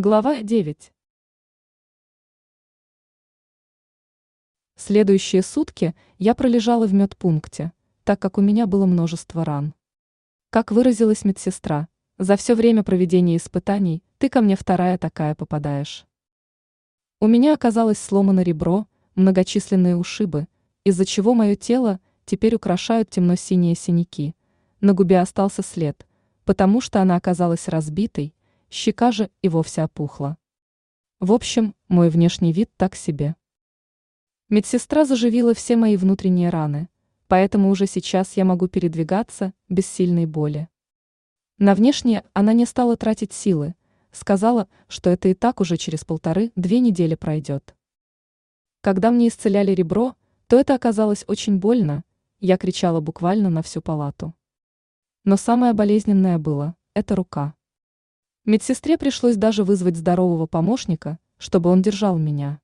Глава 9. Следующие сутки я пролежала в медпункте, так как у меня было множество ран. Как выразилась медсестра, за все время проведения испытаний ты ко мне вторая такая попадаешь. У меня оказалось сломано ребро, многочисленные ушибы, из-за чего мое тело теперь украшают темно-синие синяки. На губе остался след, потому что она оказалась разбитой, щека же и вовсе опухла. В общем, мой внешний вид так себе. Медсестра заживила все мои внутренние раны, поэтому уже сейчас я могу передвигаться без сильной боли. На внешнее она не стала тратить силы, сказала, что это и так уже через полторы-две недели пройдет. Когда мне исцеляли ребро, то это оказалось очень больно, я кричала буквально на всю палату. Но самое болезненное было – это рука. Медсестре пришлось даже вызвать здорового помощника, чтобы он держал меня.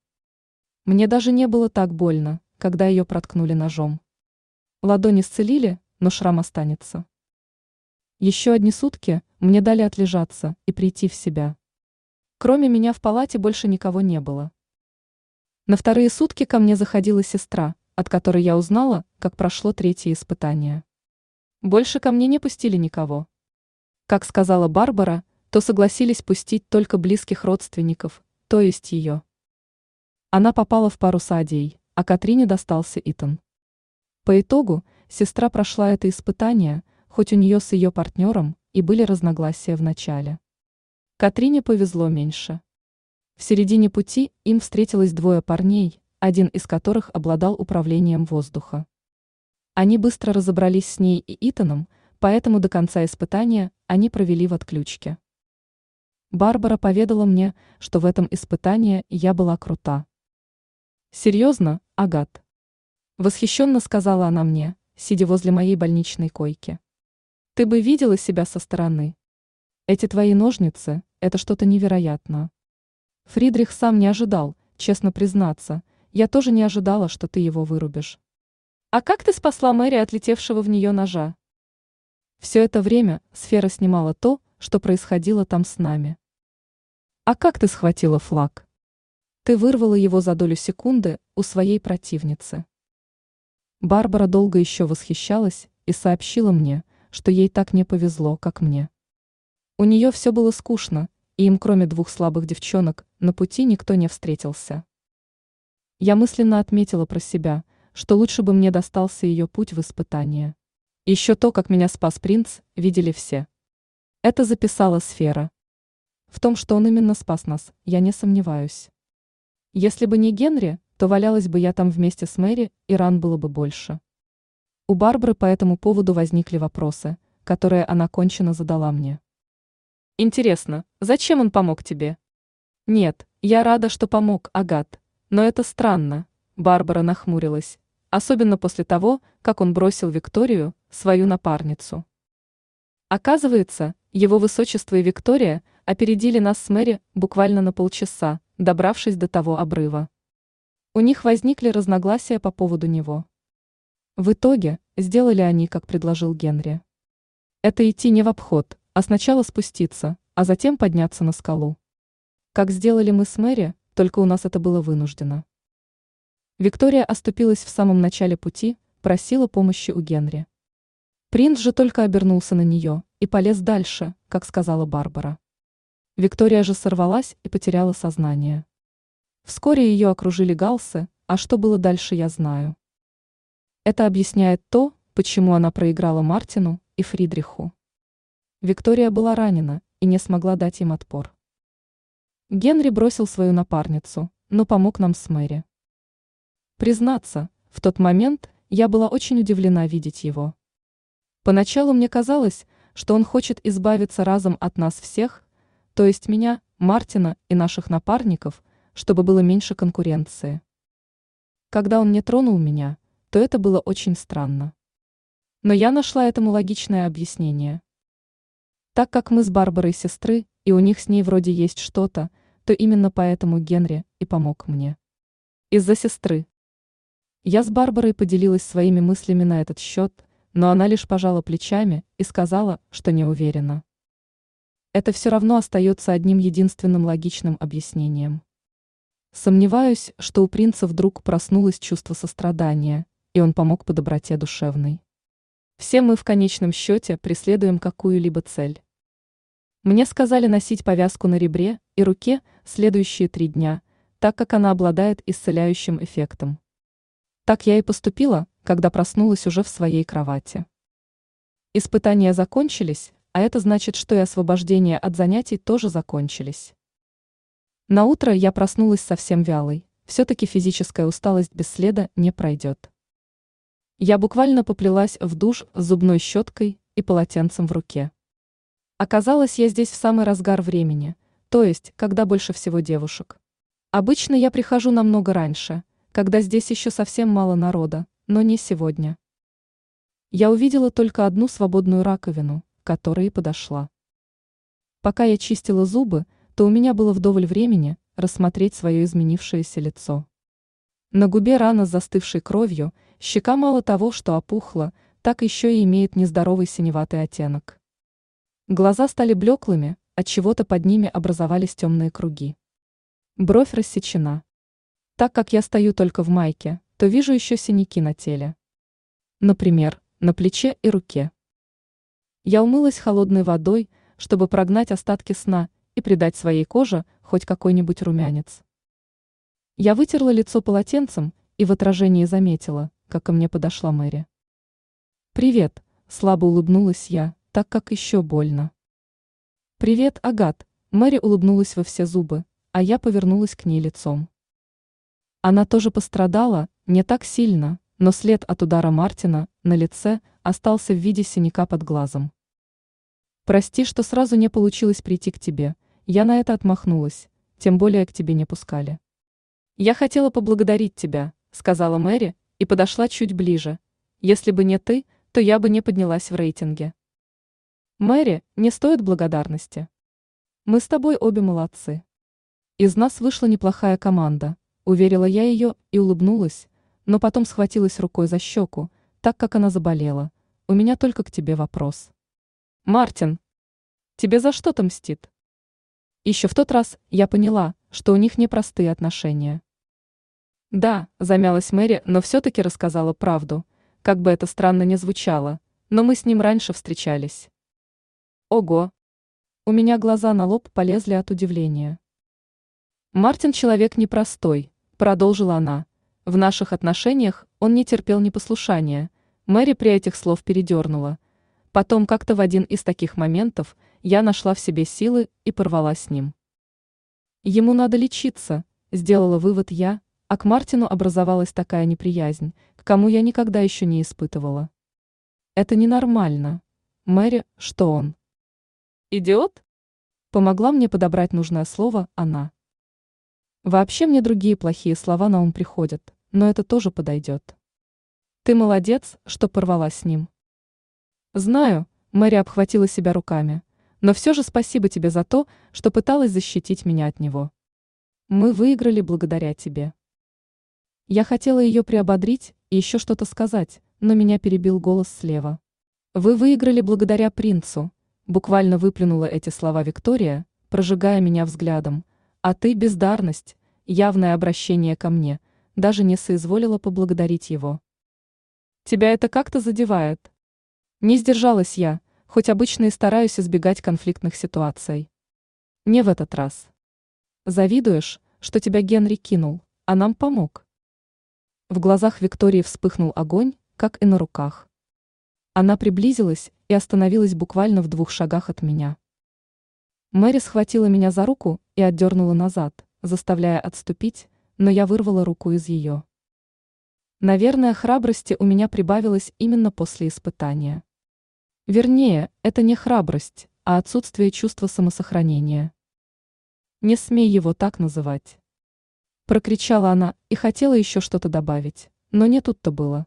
Мне даже не было так больно, когда ее проткнули ножом. Ладони исцелили, но шрам останется. Еще одни сутки мне дали отлежаться и прийти в себя. Кроме меня в палате больше никого не было. На вторые сутки ко мне заходила сестра, от которой я узнала, как прошло третье испытание. Больше ко мне не пустили никого. Как сказала Барбара, то согласились пустить только близких родственников, то есть ее. Она попала в пару садей, а Катрине достался Итан. По итогу, сестра прошла это испытание, хоть у нее с ее партнером и были разногласия в начале. Катрине повезло меньше. В середине пути им встретилось двое парней, один из которых обладал управлением воздуха. Они быстро разобрались с ней и Итаном, поэтому до конца испытания они провели в отключке. Барбара поведала мне, что в этом испытании я была крута. Серьезно, Агат? Восхищенно сказала она мне, сидя возле моей больничной койки. Ты бы видела себя со стороны. Эти твои ножницы – это что-то невероятное. Фридрих сам не ожидал, честно признаться, я тоже не ожидала, что ты его вырубишь. А как ты спасла Мэри от летевшего в нее ножа? Все это время сфера снимала то, что происходило там с нами. А как ты схватила флаг? Ты вырвала его за долю секунды у своей противницы. Барбара долго еще восхищалась и сообщила мне, что ей так не повезло, как мне. У нее все было скучно, и им кроме двух слабых девчонок на пути никто не встретился. Я мысленно отметила про себя, что лучше бы мне достался ее путь в испытание. Еще то, как меня спас принц, видели все. Это записала сфера. В том, что он именно спас нас, я не сомневаюсь. Если бы не Генри, то валялась бы я там вместе с Мэри, и ран было бы больше. У Барбары по этому поводу возникли вопросы, которые она кончено задала мне. Интересно, зачем он помог тебе? Нет, я рада, что помог, Агат, но это странно, Барбара нахмурилась, особенно после того, как он бросил Викторию, свою напарницу. Оказывается, его высочество и Виктория – опередили нас с Мэри буквально на полчаса, добравшись до того обрыва. У них возникли разногласия по поводу него. В итоге, сделали они, как предложил Генри. Это идти не в обход, а сначала спуститься, а затем подняться на скалу. Как сделали мы с Мэри, только у нас это было вынуждено. Виктория оступилась в самом начале пути, просила помощи у Генри. Принц же только обернулся на нее и полез дальше, как сказала Барбара. Виктория же сорвалась и потеряла сознание. Вскоре ее окружили галсы, а что было дальше, я знаю. Это объясняет то, почему она проиграла Мартину и Фридриху. Виктория была ранена и не смогла дать им отпор. Генри бросил свою напарницу, но помог нам с Мэри. Признаться, в тот момент я была очень удивлена видеть его. Поначалу мне казалось, что он хочет избавиться разом от нас всех, то есть меня, Мартина и наших напарников, чтобы было меньше конкуренции. Когда он не тронул меня, то это было очень странно. Но я нашла этому логичное объяснение. Так как мы с Барбарой сестры, и у них с ней вроде есть что-то, то именно поэтому Генри и помог мне. Из-за сестры. Я с Барбарой поделилась своими мыслями на этот счет, но она лишь пожала плечами и сказала, что не уверена. Это все равно остается одним единственным логичным объяснением. Сомневаюсь, что у принца вдруг проснулось чувство сострадания, и он помог по доброте душевной. Все мы в конечном счете преследуем какую-либо цель. Мне сказали носить повязку на ребре и руке следующие три дня, так как она обладает исцеляющим эффектом. Так я и поступила, когда проснулась уже в своей кровати. Испытания закончились, а это значит, что и освобождение от занятий тоже закончились. На утро я проснулась совсем вялой, все-таки физическая усталость без следа не пройдет. Я буквально поплелась в душ с зубной щеткой и полотенцем в руке. Оказалось, я здесь в самый разгар времени, то есть, когда больше всего девушек. Обычно я прихожу намного раньше, когда здесь еще совсем мало народа, но не сегодня. Я увидела только одну свободную раковину, которой и подошла. Пока я чистила зубы, то у меня было вдоволь времени рассмотреть свое изменившееся лицо. На губе рана с застывшей кровью, щека мало того, что опухла, так еще и имеет нездоровый синеватый оттенок. Глаза стали блеклыми, от чего-то под ними образовались темные круги. Бровь рассечена. Так как я стою только в майке, то вижу еще синяки на теле. Например, на плече и руке. Я умылась холодной водой, чтобы прогнать остатки сна и придать своей коже хоть какой-нибудь румянец. Я вытерла лицо полотенцем и в отражении заметила, как ко мне подошла Мэри. «Привет», – слабо улыбнулась я, так как еще больно. «Привет, Агат», – Мэри улыбнулась во все зубы, а я повернулась к ней лицом. Она тоже пострадала, не так сильно, но след от удара Мартина на лице остался в виде синяка под глазом. Прости, что сразу не получилось прийти к тебе. Я на это отмахнулась, тем более к тебе не пускали. Я хотела поблагодарить тебя, сказала Мэри и подошла чуть ближе. Если бы не ты, то я бы не поднялась в рейтинге. Мэри, не стоит благодарности. Мы с тобой обе молодцы. Из нас вышла неплохая команда, уверила я ее и улыбнулась, но потом схватилась рукой за щеку, так как она заболела. У меня только к тебе вопрос. Мартин, тебе за что-то мстит? Еще в тот раз я поняла, что у них непростые отношения. Да, замялась Мэри, но все-таки рассказала правду, как бы это странно ни звучало, но мы с ним раньше встречались. Ого! У меня глаза на лоб полезли от удивления. Мартин человек непростой, продолжила она. В наших отношениях он не терпел непослушания. Мэри при этих слов передернула. Потом как-то в один из таких моментов я нашла в себе силы и порвала с ним. Ему надо лечиться, сделала вывод я, а к Мартину образовалась такая неприязнь, к кому я никогда еще не испытывала. Это ненормально. Мэри, что он? Идиот? Помогла мне подобрать нужное слово она. Вообще мне другие плохие слова на ум приходят, но это тоже подойдет. Ты молодец, что порвала с ним. Знаю, Мэри обхватила себя руками, но все же спасибо тебе за то, что пыталась защитить меня от него. Мы выиграли благодаря тебе. Я хотела ее приободрить и еще что-то сказать, но меня перебил голос слева. Вы выиграли благодаря принцу, буквально выплюнула эти слова Виктория, прожигая меня взглядом, а ты бездарность, явное обращение ко мне, даже не соизволила поблагодарить его. Тебя это как-то задевает? Не сдержалась я, хоть обычно и стараюсь избегать конфликтных ситуаций. Не в этот раз. Завидуешь, что тебя Генри кинул, а нам помог. В глазах Виктории вспыхнул огонь, как и на руках. Она приблизилась и остановилась буквально в двух шагах от меня. Мэри схватила меня за руку и отдернула назад, заставляя отступить, но я вырвала руку из ее. Наверное, храбрости у меня прибавилось именно после испытания. Вернее, это не храбрость, а отсутствие чувства самосохранения. Не смей его так называть. Прокричала она и хотела еще что-то добавить, но не тут-то было.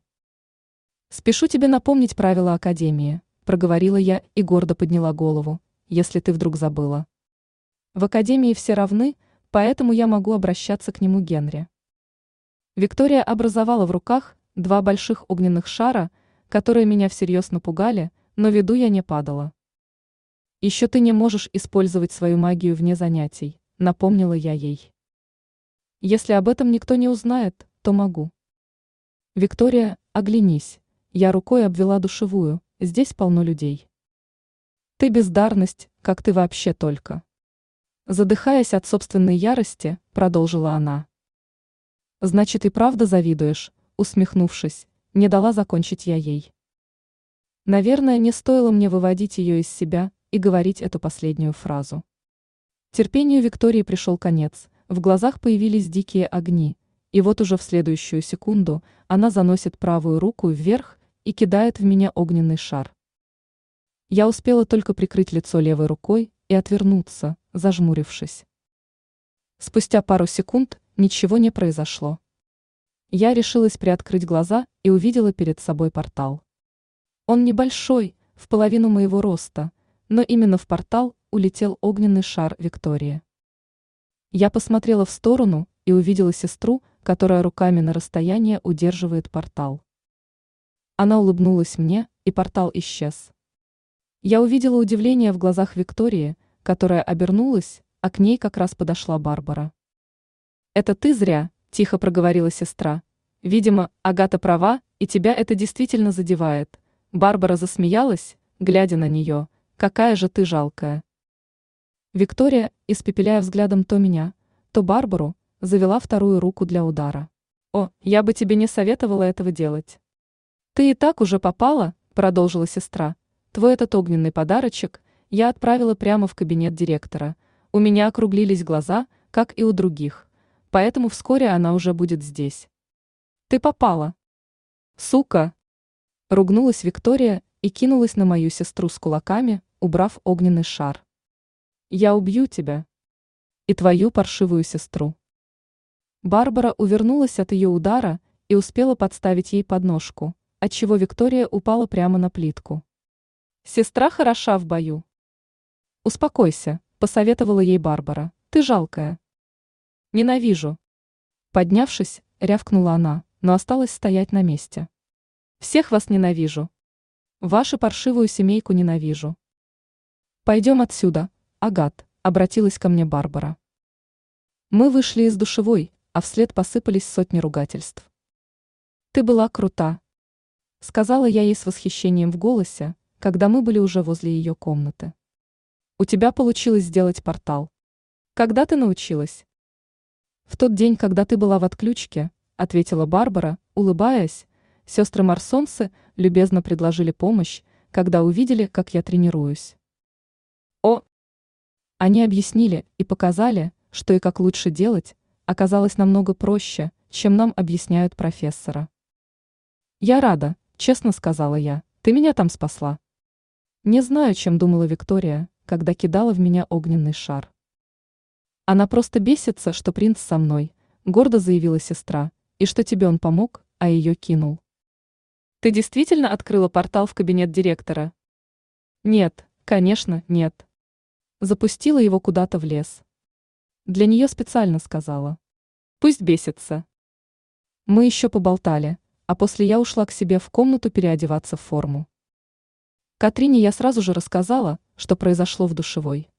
Спешу тебе напомнить правила Академии, проговорила я и гордо подняла голову, если ты вдруг забыла. В Академии все равны, поэтому я могу обращаться к нему Генри. Виктория образовала в руках два больших огненных шара, которые меня всерьез напугали, но виду я не падала. Еще ты не можешь использовать свою магию вне занятий, напомнила я ей. Если об этом никто не узнает, то могу. Виктория, оглянись. Я рукой обвела душевую, здесь полно людей. Ты бездарность, как ты вообще только. Задыхаясь от собственной ярости, продолжила она. Значит, и правда завидуешь, усмехнувшись, не дала закончить я ей. Наверное, не стоило мне выводить ее из себя и говорить эту последнюю фразу. Терпению Виктории пришел конец, в глазах появились дикие огни, и вот уже в следующую секунду она заносит правую руку вверх и кидает в меня огненный шар. Я успела только прикрыть лицо левой рукой и отвернуться, зажмурившись. Спустя пару секунд ничего не произошло. Я решилась приоткрыть глаза и увидела перед собой портал. Он небольшой, в половину моего роста, но именно в портал улетел огненный шар Виктории. Я посмотрела в сторону и увидела сестру, которая руками на расстояние удерживает портал. Она улыбнулась мне, и портал исчез. Я увидела удивление в глазах Виктории, которая обернулась, а к ней как раз подошла Барбара. «Это ты зря», – тихо проговорила сестра. «Видимо, Агата права, и тебя это действительно задевает». Барбара засмеялась, глядя на нее. «Какая же ты жалкая». Виктория, испепеляя взглядом то меня, то Барбару, завела вторую руку для удара. «О, я бы тебе не советовала этого делать». «Ты и так уже попала», – продолжила сестра. «Твой этот огненный подарочек я отправила прямо в кабинет директора. У меня округлились глаза, как и у других поэтому вскоре она уже будет здесь. Ты попала. Сука! Ругнулась Виктория и кинулась на мою сестру с кулаками, убрав огненный шар. Я убью тебя. И твою паршивую сестру. Барбара увернулась от ее удара и успела подставить ей подножку, отчего Виктория упала прямо на плитку. Сестра хороша в бою. Успокойся, посоветовала ей Барбара. Ты жалкая. Ненавижу. Поднявшись, рявкнула она, но осталась стоять на месте. Всех вас ненавижу. Вашу паршивую семейку ненавижу. Пойдем отсюда, Агат, обратилась ко мне Барбара. Мы вышли из душевой, а вслед посыпались сотни ругательств. Ты была крута, сказала я ей с восхищением в голосе, когда мы были уже возле ее комнаты. У тебя получилось сделать портал. Когда ты научилась? В тот день, когда ты была в отключке, ответила Барбара, улыбаясь, сестры Марсонсы любезно предложили помощь, когда увидели, как я тренируюсь. О! Они объяснили и показали, что и как лучше делать, оказалось намного проще, чем нам объясняют профессора. Я рада, честно сказала я, ты меня там спасла. Не знаю, чем думала Виктория, когда кидала в меня огненный шар. Она просто бесится, что принц со мной, гордо заявила сестра, и что тебе он помог, а ее кинул. Ты действительно открыла портал в кабинет директора? Нет, конечно, нет. Запустила его куда-то в лес. Для нее специально сказала. Пусть бесится. Мы еще поболтали, а после я ушла к себе в комнату переодеваться в форму. Катрине я сразу же рассказала, что произошло в душевой.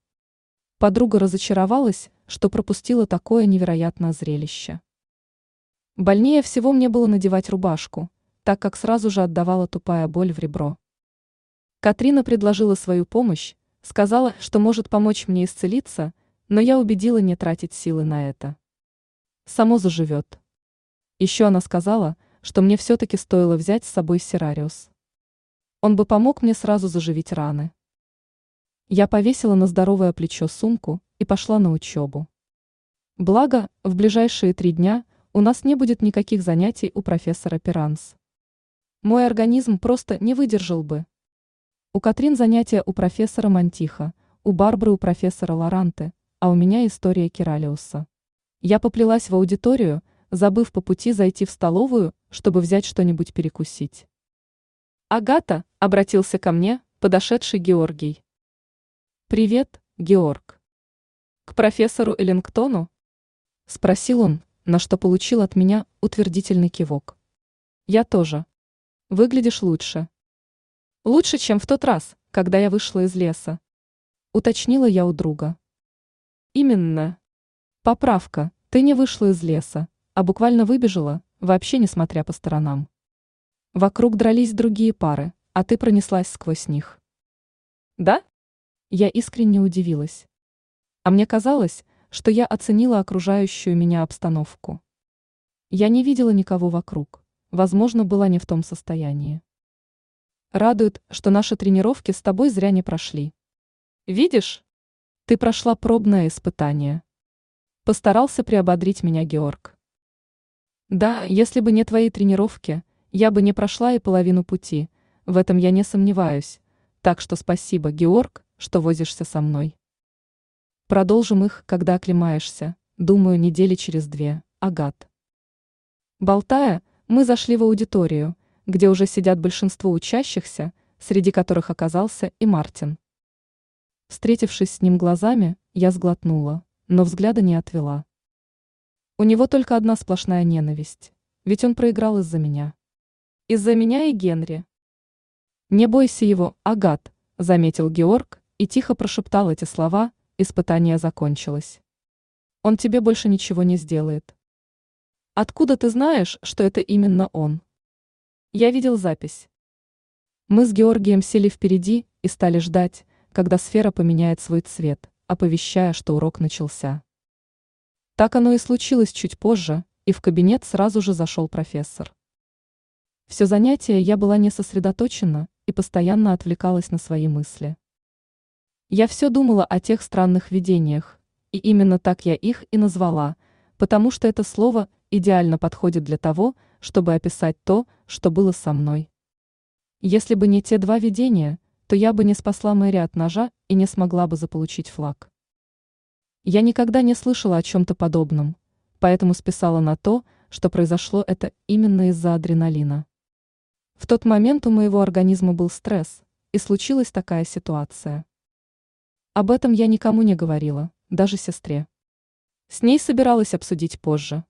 Подруга разочаровалась, что пропустила такое невероятное зрелище. Больнее всего мне было надевать рубашку, так как сразу же отдавала тупая боль в ребро. Катрина предложила свою помощь, сказала, что может помочь мне исцелиться, но я убедила не тратить силы на это. Само заживет. Еще она сказала, что мне все-таки стоило взять с собой Серариус. Он бы помог мне сразу заживить раны. Я повесила на здоровое плечо сумку и пошла на учебу. Благо, в ближайшие три дня у нас не будет никаких занятий у профессора Пиранс. Мой организм просто не выдержал бы. У Катрин занятия у профессора Мантиха, у Барбары у профессора Лоранте, а у меня история Киралиуса. Я поплелась в аудиторию, забыв по пути зайти в столовую, чтобы взять что-нибудь перекусить. «Агата», — обратился ко мне, подошедший Георгий. «Привет, Георг». «К профессору Эллингтону?» – спросил он, на что получил от меня утвердительный кивок. «Я тоже. Выглядишь лучше». «Лучше, чем в тот раз, когда я вышла из леса». Уточнила я у друга. Именно. Поправка, ты не вышла из леса, а буквально выбежала, вообще не смотря по сторонам. Вокруг дрались другие пары, а ты пронеслась сквозь них. Да? Я искренне удивилась. А мне казалось, что я оценила окружающую меня обстановку. Я не видела никого вокруг, возможно, была не в том состоянии. Радует, что наши тренировки с тобой зря не прошли. Видишь? Ты прошла пробное испытание. Постарался приободрить меня Георг. Да, если бы не твои тренировки, я бы не прошла и половину пути, в этом я не сомневаюсь, так что спасибо, Георг, что возишься со мной. Продолжим их, когда оклемаешься, думаю, недели через две, Агат. Болтая, мы зашли в аудиторию, где уже сидят большинство учащихся, среди которых оказался и Мартин. Встретившись с ним глазами, я сглотнула, но взгляда не отвела. У него только одна сплошная ненависть, ведь он проиграл из-за меня. Из-за меня и Генри. Не бойся его, Агат, заметил Георг и тихо прошептал эти слова, испытание закончилось. Он тебе больше ничего не сделает. Откуда ты знаешь, что это именно он? Я видел запись. Мы с Георгием сели впереди и стали ждать, когда сфера поменяет свой цвет, оповещая, что урок начался. Так оно и случилось чуть позже, и в кабинет сразу же зашел профессор. Все занятие я была не сосредоточена и постоянно отвлекалась на свои мысли. Я все думала о тех странных видениях, и именно так я их и назвала, потому что это слово идеально подходит для того, чтобы описать то, что было со мной. Если бы не те два видения, то я бы не спасла Мэри от ножа и не смогла бы заполучить флаг. Я никогда не слышала о чем-то подобном, поэтому списала на то, что произошло это именно из-за адреналина. В тот момент у моего организма был стресс, и случилась такая ситуация. Об этом я никому не говорила, даже сестре. С ней собиралась обсудить позже,